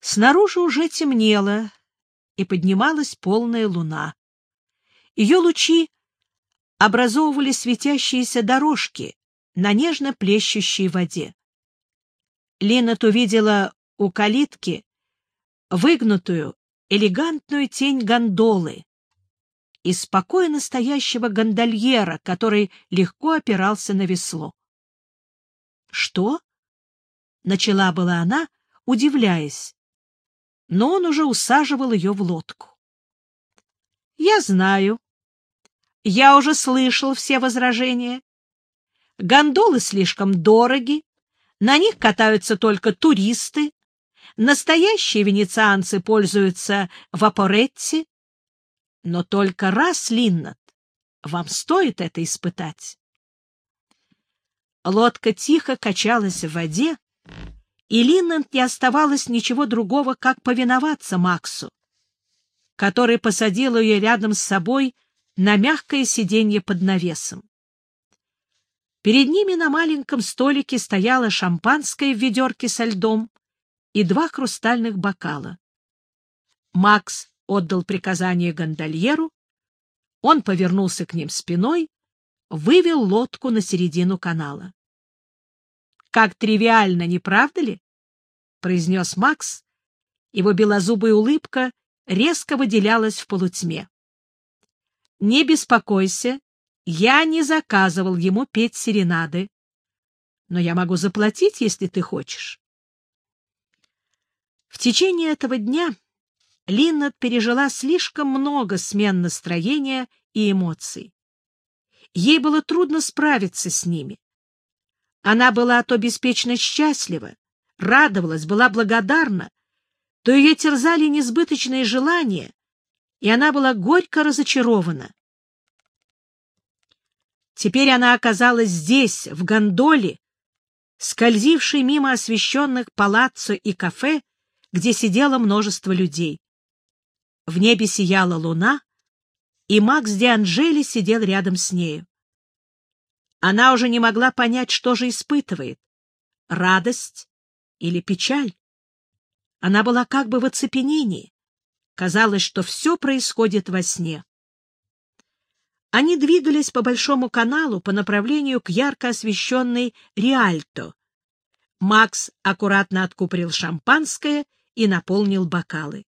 Снаружи уже темнело, и поднималась полная луна. Ее лучи образовывали светящиеся дорожки на нежно плещущей воде. Линнет увидела у калитки выгнутую, элегантную тень гондолы и спокойно стоящего гондольера, который легко опирался на весло. «Что?» — начала была она, удивляясь, но он уже усаживал ее в лодку. «Я знаю. Я уже слышал все возражения. Гондолы слишком дороги, на них катаются только туристы, настоящие венецианцы пользуются вапоретти. Но только раз, Линнет, вам стоит это испытать. Лодка тихо качалась в воде, и Линнет не оставалось ничего другого, как повиноваться Максу, который посадил ее рядом с собой на мягкое сиденье под навесом. Перед ними на маленьком столике стояло шампанское в ведерке со льдом и два хрустальных бокала. Макс отдал приказание гондольеру, он повернулся к ним спиной, вывел лодку на середину канала. «Как тривиально, не правда ли?» — произнес Макс. Его белозубая улыбка резко выделялась в полутьме. «Не беспокойся, я не заказывал ему петь серенады. Но я могу заплатить, если ты хочешь. В течение этого дня Линнет пережила слишком много смен настроения и эмоций. Ей было трудно справиться с ними. Она была то беспечно счастлива, радовалась, была благодарна, то ее терзали несбыточные желания, и она была горько разочарована. Теперь она оказалась здесь, в гондоле, скользившей мимо освещенных палаццо и кафе, где сидело множество людей. В небе сияла луна, и Макс Де Анжели сидел рядом с нею. Она уже не могла понять, что же испытывает — радость или печаль. Она была как бы в оцепенении. Казалось, что все происходит во сне. Они двигались по Большому каналу по направлению к ярко освещенной Риальто. Макс аккуратно откупорил шампанское и наполнил бокалы.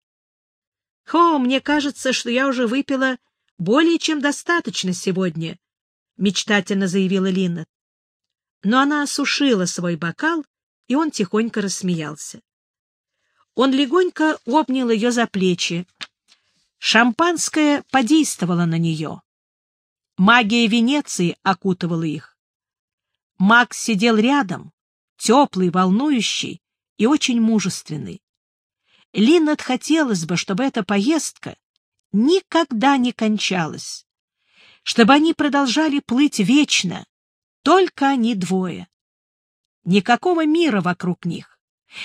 — Хо, мне кажется, что я уже выпила более чем достаточно сегодня, — мечтательно заявила Линнет. Но она осушила свой бокал, и он тихонько рассмеялся. Он легонько обнял ее за плечи. Шампанское подействовало на нее. Магия Венеции окутывала их. Макс сидел рядом, теплый, волнующий и очень мужественный. Линнет хотелось бы, чтобы эта поездка никогда не кончалась, чтобы они продолжали плыть вечно, только они двое. Никакого мира вокруг них,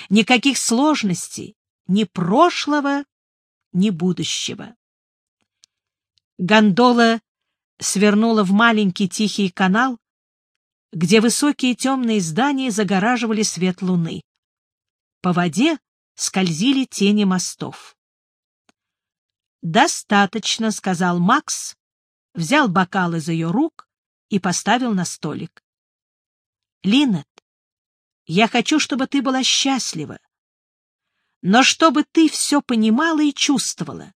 никаких сложностей, ни прошлого, ни будущего. Гондола свернула в маленький тихий канал, где высокие темные здания загораживали свет луны. По воде скользили тени мостов. «Достаточно», — сказал Макс, взял бокал из ее рук и поставил на столик. «Линнет, я хочу, чтобы ты была счастлива, но чтобы ты все понимала и чувствовала.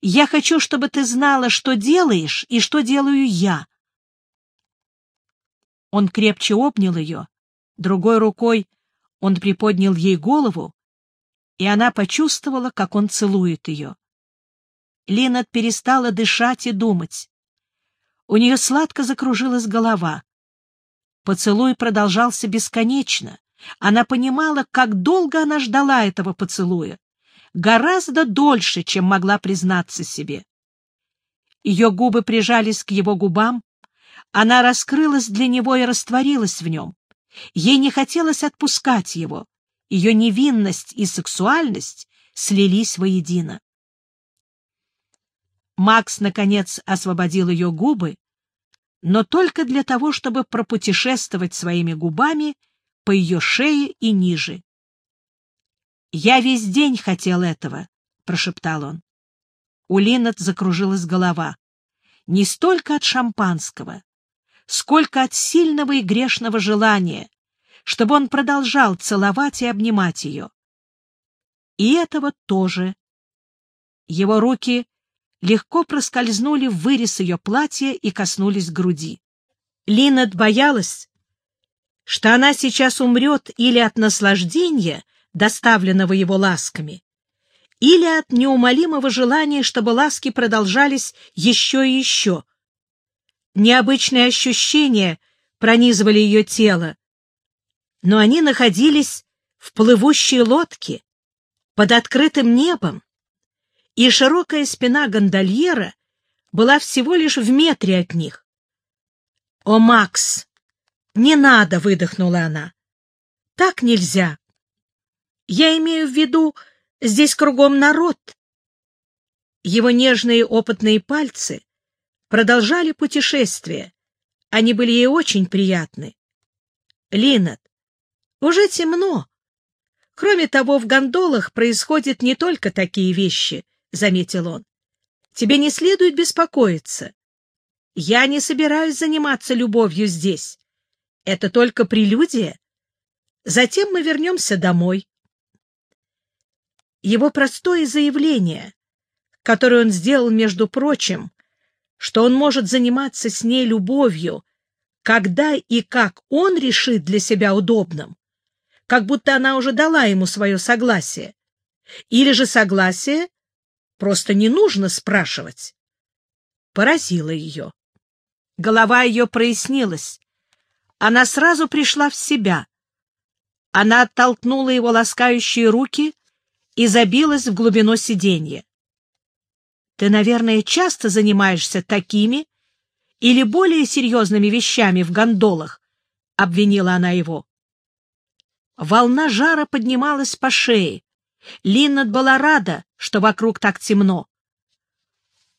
Я хочу, чтобы ты знала, что делаешь и что делаю я. Он крепче обнял ее, другой рукой он приподнял ей голову, и она почувствовала, как он целует ее. Линнет перестала дышать и думать. У нее сладко закружилась голова. Поцелуй продолжался бесконечно. Она понимала, как долго она ждала этого поцелуя гораздо дольше, чем могла признаться себе. Ее губы прижались к его губам, она раскрылась для него и растворилась в нем. Ей не хотелось отпускать его, ее невинность и сексуальность слились воедино. Макс, наконец, освободил ее губы, но только для того, чтобы пропутешествовать своими губами по ее шее и ниже. «Я весь день хотел этого», — прошептал он. У Линнет закружилась голова. Не столько от шампанского, сколько от сильного и грешного желания, чтобы он продолжал целовать и обнимать ее. И этого тоже. Его руки легко проскользнули в вырез ее платья и коснулись груди. Линнет боялась, что она сейчас умрет или от наслаждения, доставленного его ласками, или от неумолимого желания, чтобы ласки продолжались еще и еще. Необычные ощущения пронизывали ее тело, но они находились в плывущей лодке, под открытым небом, и широкая спина гондольера была всего лишь в метре от них. «О, Макс! Не надо!» — выдохнула она. «Так нельзя. Я имею в виду, здесь кругом народ». Его нежные опытные пальцы продолжали путешествие. Они были ей очень приятны. «Линнет, уже темно. Кроме того, в гондолах происходят не только такие вещи», — заметил он. «Тебе не следует беспокоиться. Я не собираюсь заниматься любовью здесь. Это только прелюдия. Затем мы вернемся домой. Его простое заявление, которое он сделал, между прочим, что он может заниматься с ней любовью, когда и как он решит для себя удобным, как будто она уже дала ему свое согласие. Или же согласие просто не нужно спрашивать. Поразило ее. Голова ее прояснилась она сразу пришла в себя. Она оттолкнула его ласкающие руки и забилась в глубину сиденья. «Ты, наверное, часто занимаешься такими или более серьезными вещами в гондолах?» — обвинила она его. Волна жара поднималась по шее. Линнет была рада, что вокруг так темно.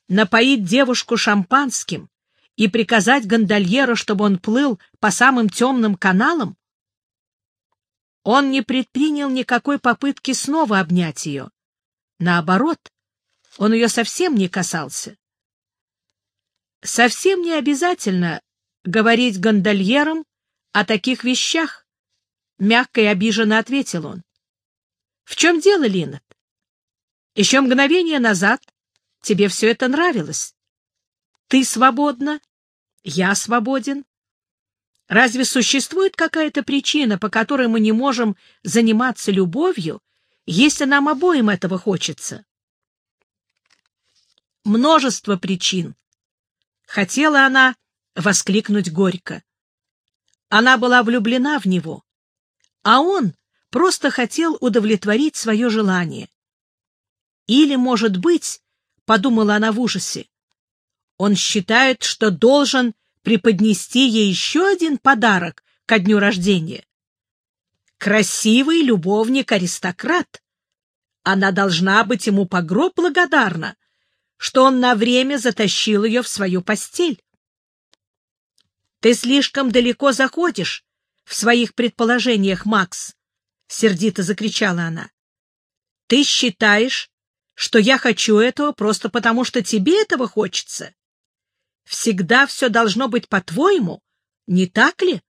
Напоить девушку шампанским и приказать гондольеру, чтобы он плыл по самым темным каналам? Он не предпринял никакой попытки снова обнять ее. Наоборот, он ее совсем не касался. Совсем не обязательно говорить гондольерам о таких вещах, — мягко и обиженно ответил он. — В чем дело, Линнет? Еще мгновение назад тебе все это нравилось. Ты свободна, я свободен. Разве существует какая-то причина, по которой мы не можем заниматься любовью, если нам обоим этого хочется? Множество причин. Хотела она воскликнуть горько. Она была влюблена в него, а он просто хотел удовлетворить свое желание. Или, может быть, — подумала она в ужасе, он считает, что должен преподнести ей еще один подарок ко дню рождения. Красивый любовник-аристократ. Она должна быть ему по гроб благодарна, что он на время затащил ее в свою постель. «Ты слишком далеко заходишь в своих предположениях, Макс», — сердито закричала она. «Ты считаешь, что я хочу этого просто потому, что тебе этого хочется? Всегда все должно быть по-твоему, не так ли?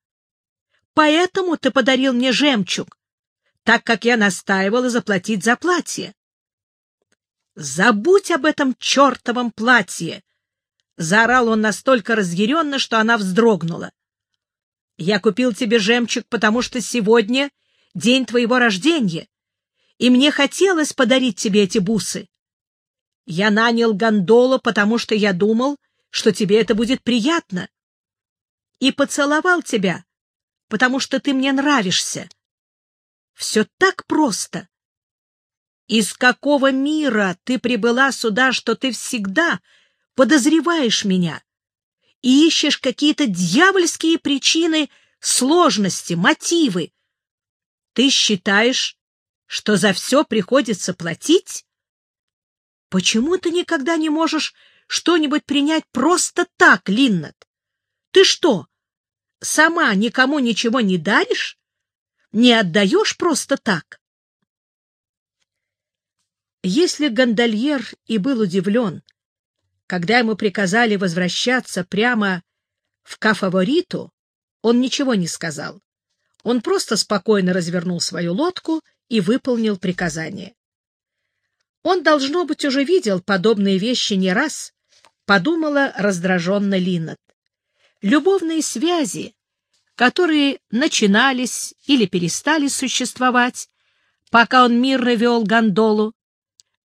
Поэтому ты подарил мне жемчуг, так как я настаивала заплатить за платье. Забудь об этом чертовом платье! Заорал он настолько разъяренно, что она вздрогнула. Я купил тебе жемчуг, потому что сегодня день твоего рождения, и мне хотелось подарить тебе эти бусы. Я нанял гондолу, потому что я думал, что тебе это будет приятно. И поцеловал тебя, потому что ты мне нравишься. Все так просто. Из какого мира ты прибыла сюда, что ты всегда подозреваешь меня и ищешь какие-то дьявольские причины, сложности, мотивы? Ты считаешь, что за все приходится платить? Почему ты никогда не можешь что-нибудь принять просто так, Линнет? Ты что, сама никому ничего не даришь? Не отдаешь просто так? Если гондольер и был удивлен, когда ему приказали возвращаться прямо в Кафавориту, он ничего не сказал. Он просто спокойно развернул свою лодку и выполнил приказание. Он, должно быть, уже видел подобные вещи не раз, подумала раздраженно Линнет. Любовные связи, которые начинались или перестали существовать, пока он мирно вел гондолу,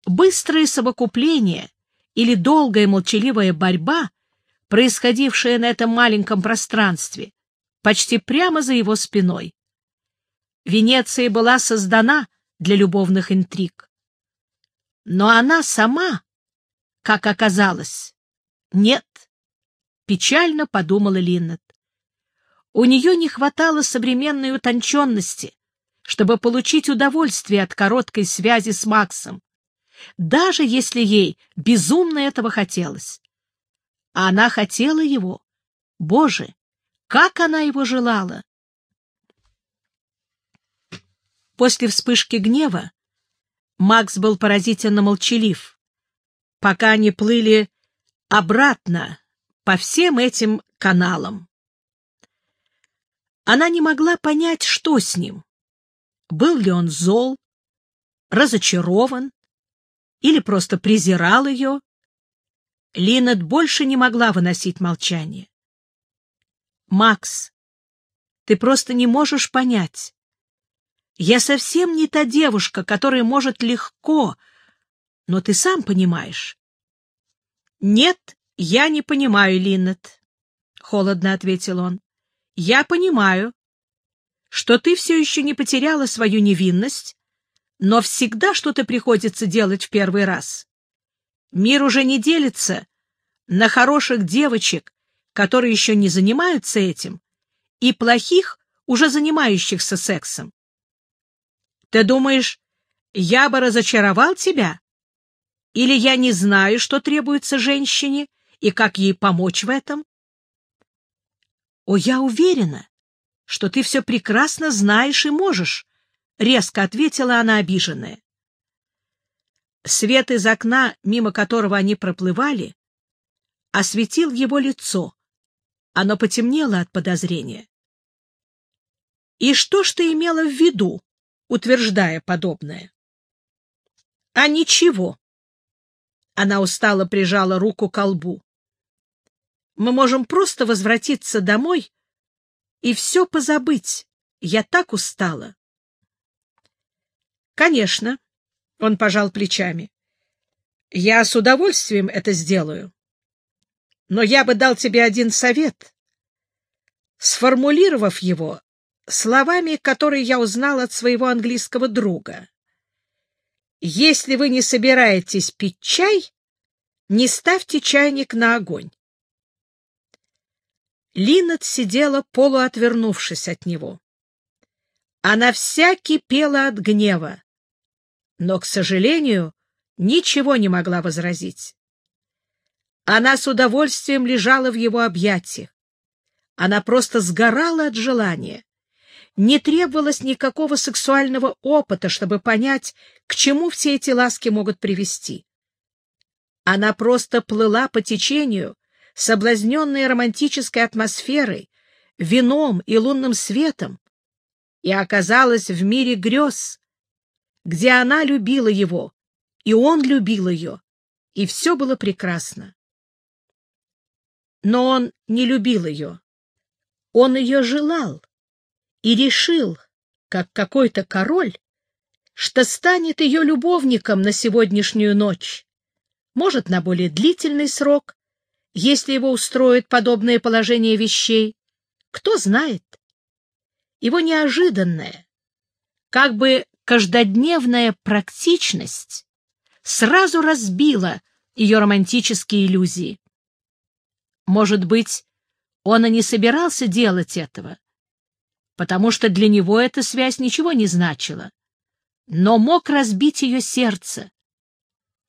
быстрое совокупление или долгая молчаливая борьба, происходившая на этом маленьком пространстве, почти прямо за его спиной. Венеция была создана для любовных интриг. Но она сама, как оказалось, нет, печально подумала Линнет. У нее не хватало современной утонченности, чтобы получить удовольствие от короткой связи с Максом, даже если ей безумно этого хотелось. А она хотела его. Боже, как она его желала! После вспышки гнева Макс был поразительно молчалив, пока они плыли обратно по всем этим каналам. Она не могла понять, что с ним. Был ли он зол, разочарован или просто презирал ее? Линет больше не могла выносить молчание. «Макс, ты просто не можешь понять. Я совсем не та девушка, которая может легко, но ты сам понимаешь. — Нет, я не понимаю, Линнет, — холодно ответил он. — Я понимаю, что ты все еще не потеряла свою невинность, но всегда что-то приходится делать в первый раз. Мир уже не делится на хороших девочек, которые еще не занимаются этим, и плохих, уже занимающихся сексом. Ты думаешь, я бы разочаровал тебя? Или я не знаю, что требуется женщине и как ей помочь в этом? О, я уверена, что ты все прекрасно знаешь и можешь, — резко ответила она обиженная. Свет из окна, мимо которого они проплывали, осветил его лицо. Оно потемнело от подозрения. — И что ж ты имела в виду? утверждая подобное. — А ничего. Она устало прижала руку к лбу. — Мы можем просто возвратиться домой и все позабыть. Я так устала. — Конечно, — он пожал плечами. — Я с удовольствием это сделаю. Но я бы дал тебе один совет. Сформулировав его, словами, которые я узнал от своего английского друга. «Если вы не собираетесь пить чай, не ставьте чайник на огонь». Линнет сидела, полуотвернувшись от него. Она вся кипела от гнева, но, к сожалению, ничего не могла возразить. Она с удовольствием лежала в его объятиях. Она просто сгорала от желания не требовалось никакого сексуального опыта, чтобы понять, к чему все эти ласки могут привести. Она просто плыла по течению, соблазненная романтической атмосферой, вином и лунным светом, и оказалась в мире грез, где она любила его, и он любил ее, и все было прекрасно. Но он не любил ее. Он ее желал и решил, как какой-то король, что станет ее любовником на сегодняшнюю ночь, может, на более длительный срок, если его устроит подобное положение вещей, кто знает. Его неожиданная, как бы каждодневная практичность сразу разбила ее романтические иллюзии. Может быть, он и не собирался делать этого, потому что для него эта связь ничего не значила, но мог разбить ее сердце.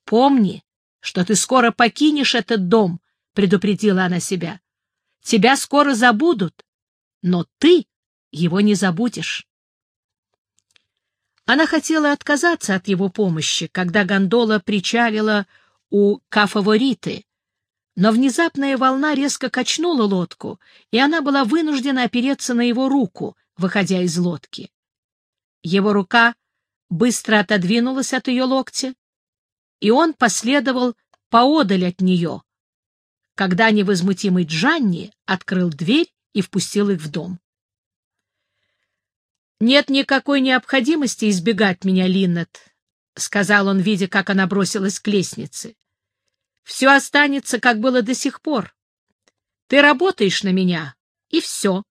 «Помни, что ты скоро покинешь этот дом», — предупредила она себя. «Тебя скоро забудут, но ты его не забудешь». Она хотела отказаться от его помощи, когда гондола причалила у Кафавориты, но внезапная волна резко качнула лодку, и она была вынуждена опереться на его руку, выходя из лодки. Его рука быстро отодвинулась от ее локтя, и он последовал поодаль от нее, когда невозмутимый Джанни открыл дверь и впустил их в дом. «Нет никакой необходимости избегать меня, Линнет», — сказал он, видя, как она бросилась к лестнице. Все останется, как было до сих пор. Ты работаешь на меня, и все.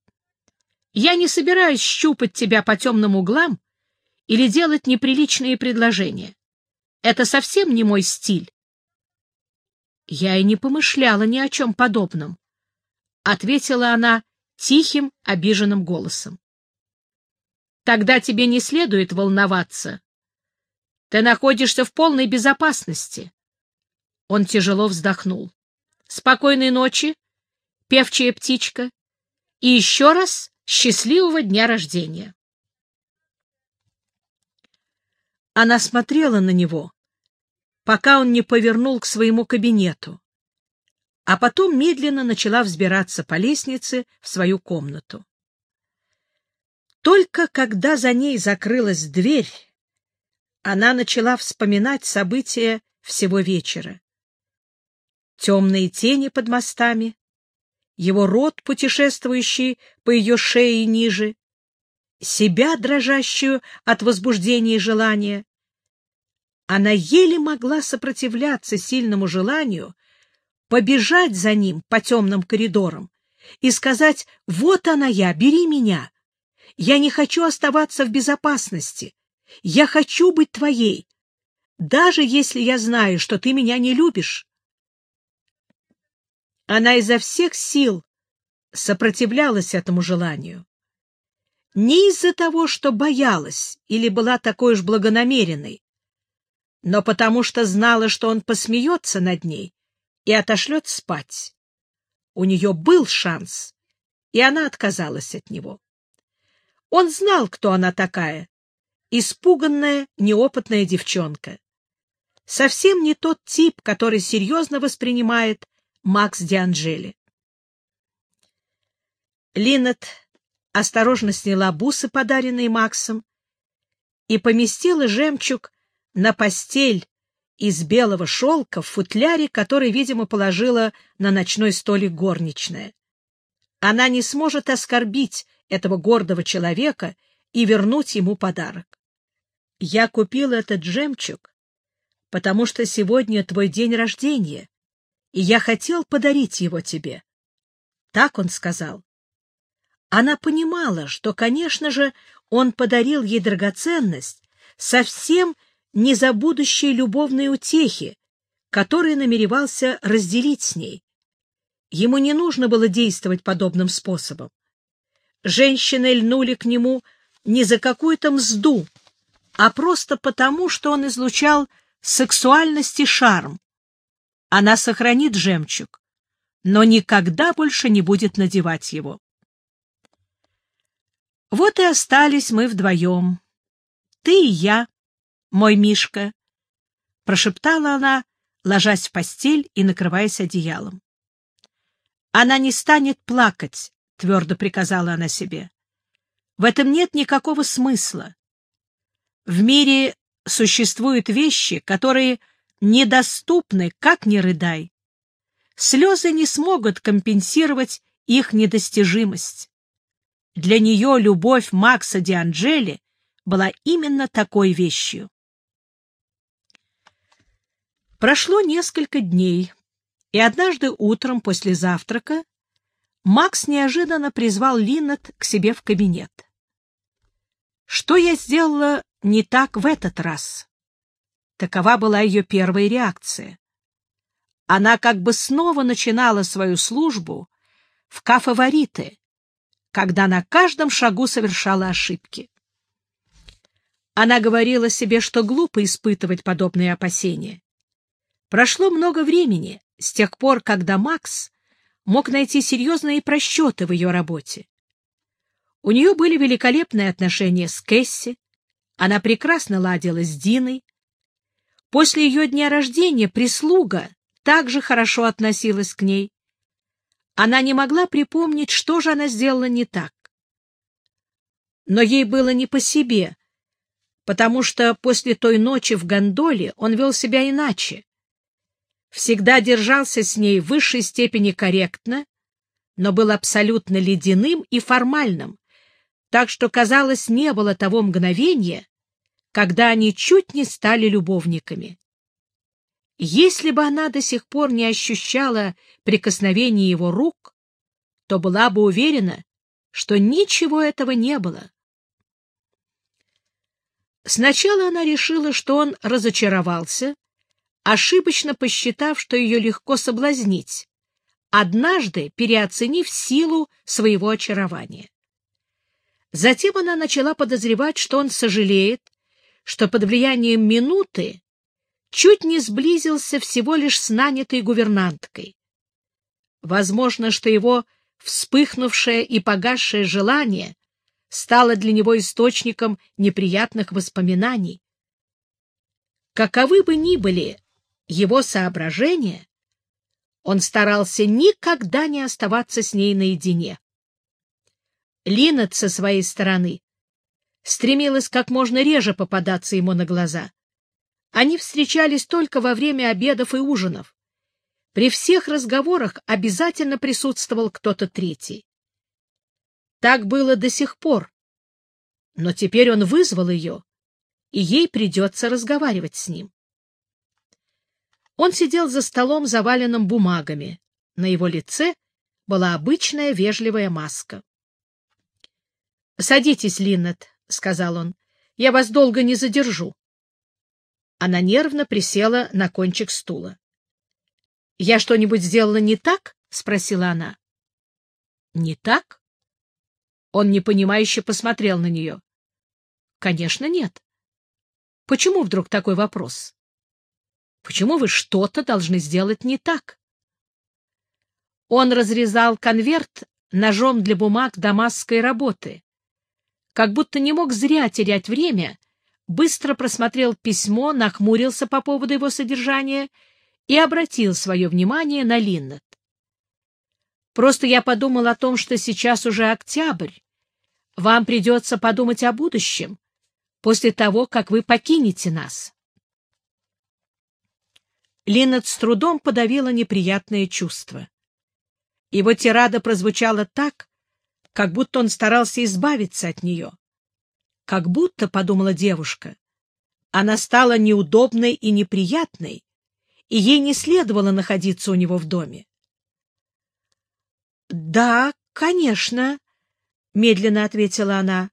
Я не собираюсь щупать тебя по темным углам или делать неприличные предложения. Это совсем не мой стиль. Я и не помышляла ни о чем подобном, — ответила она тихим, обиженным голосом. Тогда тебе не следует волноваться. Ты находишься в полной безопасности. Он тяжело вздохнул. «Спокойной ночи, певчая птичка, и еще раз счастливого дня рождения!» Она смотрела на него, пока он не повернул к своему кабинету, а потом медленно начала взбираться по лестнице в свою комнату. Только когда за ней закрылась дверь, она начала вспоминать события всего вечера темные тени под мостами, его рот, путешествующий по ее шее ниже, себя, дрожащую от возбуждения и желания. Она еле могла сопротивляться сильному желанию побежать за ним по темным коридорам и сказать «Вот она я, бери меня! Я не хочу оставаться в безопасности. Я хочу быть твоей, даже если я знаю, что ты меня не любишь». Она изо всех сил сопротивлялась этому желанию. Не из-за того, что боялась или была такой уж благонамеренной, но потому что знала, что он посмеется над ней и отошлет спать. У нее был шанс, и она отказалась от него. Он знал, кто она такая, испуганная, неопытная девчонка. Совсем не тот тип, который серьезно воспринимает Макс Дианджели. Линнет осторожно сняла бусы, подаренные Максом, и поместила жемчуг на постель из белого шелка в футляре, который, видимо, положила на ночной столик горничная. Она не сможет оскорбить этого гордого человека и вернуть ему подарок. Я купил этот жемчуг, потому что сегодня твой день рождения, и я хотел подарить его тебе. Так он сказал. Она понимала, что, конечно же, он подарил ей драгоценность совсем не за будущие любовные утехи, которые намеревался разделить с ней. Ему не нужно было действовать подобным способом. Женщины льнули к нему не за какую-то мзду, а просто потому, что он излучал сексуальность и шарм, она сохранит жемчуг, но никогда больше не будет надевать его. Вот и остались мы вдвоем. Ты и я, мой Мишка, — прошептала она, ложась в постель и накрываясь одеялом. Она не станет плакать, — твердо приказала она себе. В этом нет никакого смысла. В мире существуют вещи, которые недоступны, как ни рыдай. Слезы не смогут компенсировать их недостижимость. Для нее любовь Макса Дианджели была именно такой вещью. Прошло несколько дней, и однажды утром после завтрака Макс неожиданно призвал Линнет к себе в кабинет. «Что я сделала не так в этот раз?» Такова была ее первая реакция. Она как бы снова начинала свою службу в кафе когда на каждом шагу совершала ошибки. Она говорила себе, что глупо испытывать подобные опасения. Прошло много времени с тех пор, когда Макс мог найти серьезные просчеты в ее работе. У нее были великолепные отношения с Кэсси, Она прекрасно ладила с Диной. После ее дня рождения прислуга также хорошо относилась к ней. Она не могла припомнить, что же она сделала не так. Но ей было не по себе, потому что после той ночи в гондоле он вел себя иначе. Всегда держался с ней в высшей степени корректно, но был абсолютно ледяным и формальным, так что, казалось, не было того мгновения, когда они чуть не стали любовниками. Если бы она до сих пор не ощущала прикосновения его рук, то была бы уверена, что ничего этого не было. Сначала она решила, что он разочаровался, ошибочно посчитав, что ее легко соблазнить, однажды переоценив силу своего очарования. Затем она начала подозревать, что он сожалеет, что под влиянием минуты чуть не сблизился всего лишь с нанятой гувернанткой. Возможно, что его вспыхнувшее и погасшее желание стало для него источником неприятных воспоминаний. Каковы бы ни были его соображения, он старался никогда не оставаться с ней наедине. Линнет со своей стороны стремилась как можно реже попадаться ему на глаза. Они встречались только во время обедов и ужинов. При всех разговорах обязательно присутствовал кто-то третий. Так было до сих пор. Но теперь он вызвал ее, и ей придется разговаривать с ним. Он сидел за столом, заваленным бумагами. На его лице была обычная вежливая маска. — Садитесь, Линнет, — сказал он. — Я вас долго не задержу. Она нервно присела на кончик стула. — Я что-нибудь сделала не так? — спросила она. — Не так? Он непонимающе посмотрел на нее. — Конечно, нет. — Почему вдруг такой вопрос? Почему вы что-то должны сделать не так? Он разрезал конверт ножом для бумаг дамасской работы. Как будто не мог зря терять время, быстро просмотрел письмо, нахмурился по поводу его содержания и обратил свое внимание на Линнет. Просто я подумал о том, что сейчас уже октябрь. Вам придется подумать о будущем, после того, как вы покинете нас. Линнет с трудом подавила неприятное чувство. Его тирада прозвучала так, как будто он старался избавиться от нее. Как будто, — подумала девушка, — она стала неудобной и неприятной, и ей не следовало находиться у него в доме. — Да, конечно, — медленно ответила она.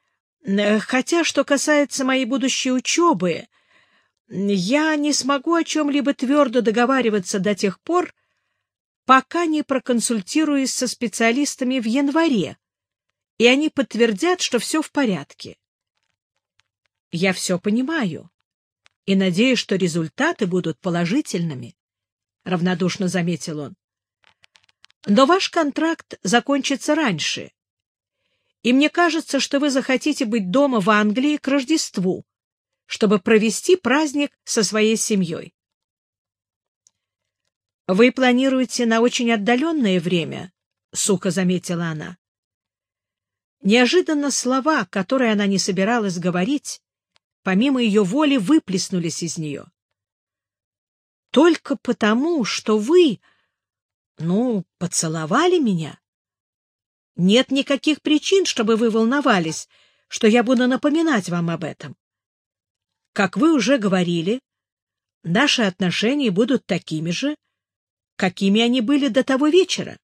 — Хотя, что касается моей будущей учебы, я не смогу о чем-либо твердо договариваться до тех пор, пока не проконсультируюсь со специалистами в январе, и они подтвердят, что все в порядке. Я все понимаю и надеюсь, что результаты будут положительными, — равнодушно заметил он. Но ваш контракт закончится раньше, и мне кажется, что вы захотите быть дома в Англии к Рождеству, чтобы провести праздник со своей семьей. «Вы планируете на очень отдаленное время?» — сухо заметила она. Неожиданно слова, которые она не собиралась говорить, помимо ее воли выплеснулись из нее. «Только потому, что вы, ну, поцеловали меня?» Нет никаких причин, чтобы вы волновались, что я буду напоминать вам об этом. Как вы уже говорили, наши отношения будут такими же, какими они были до того вечера.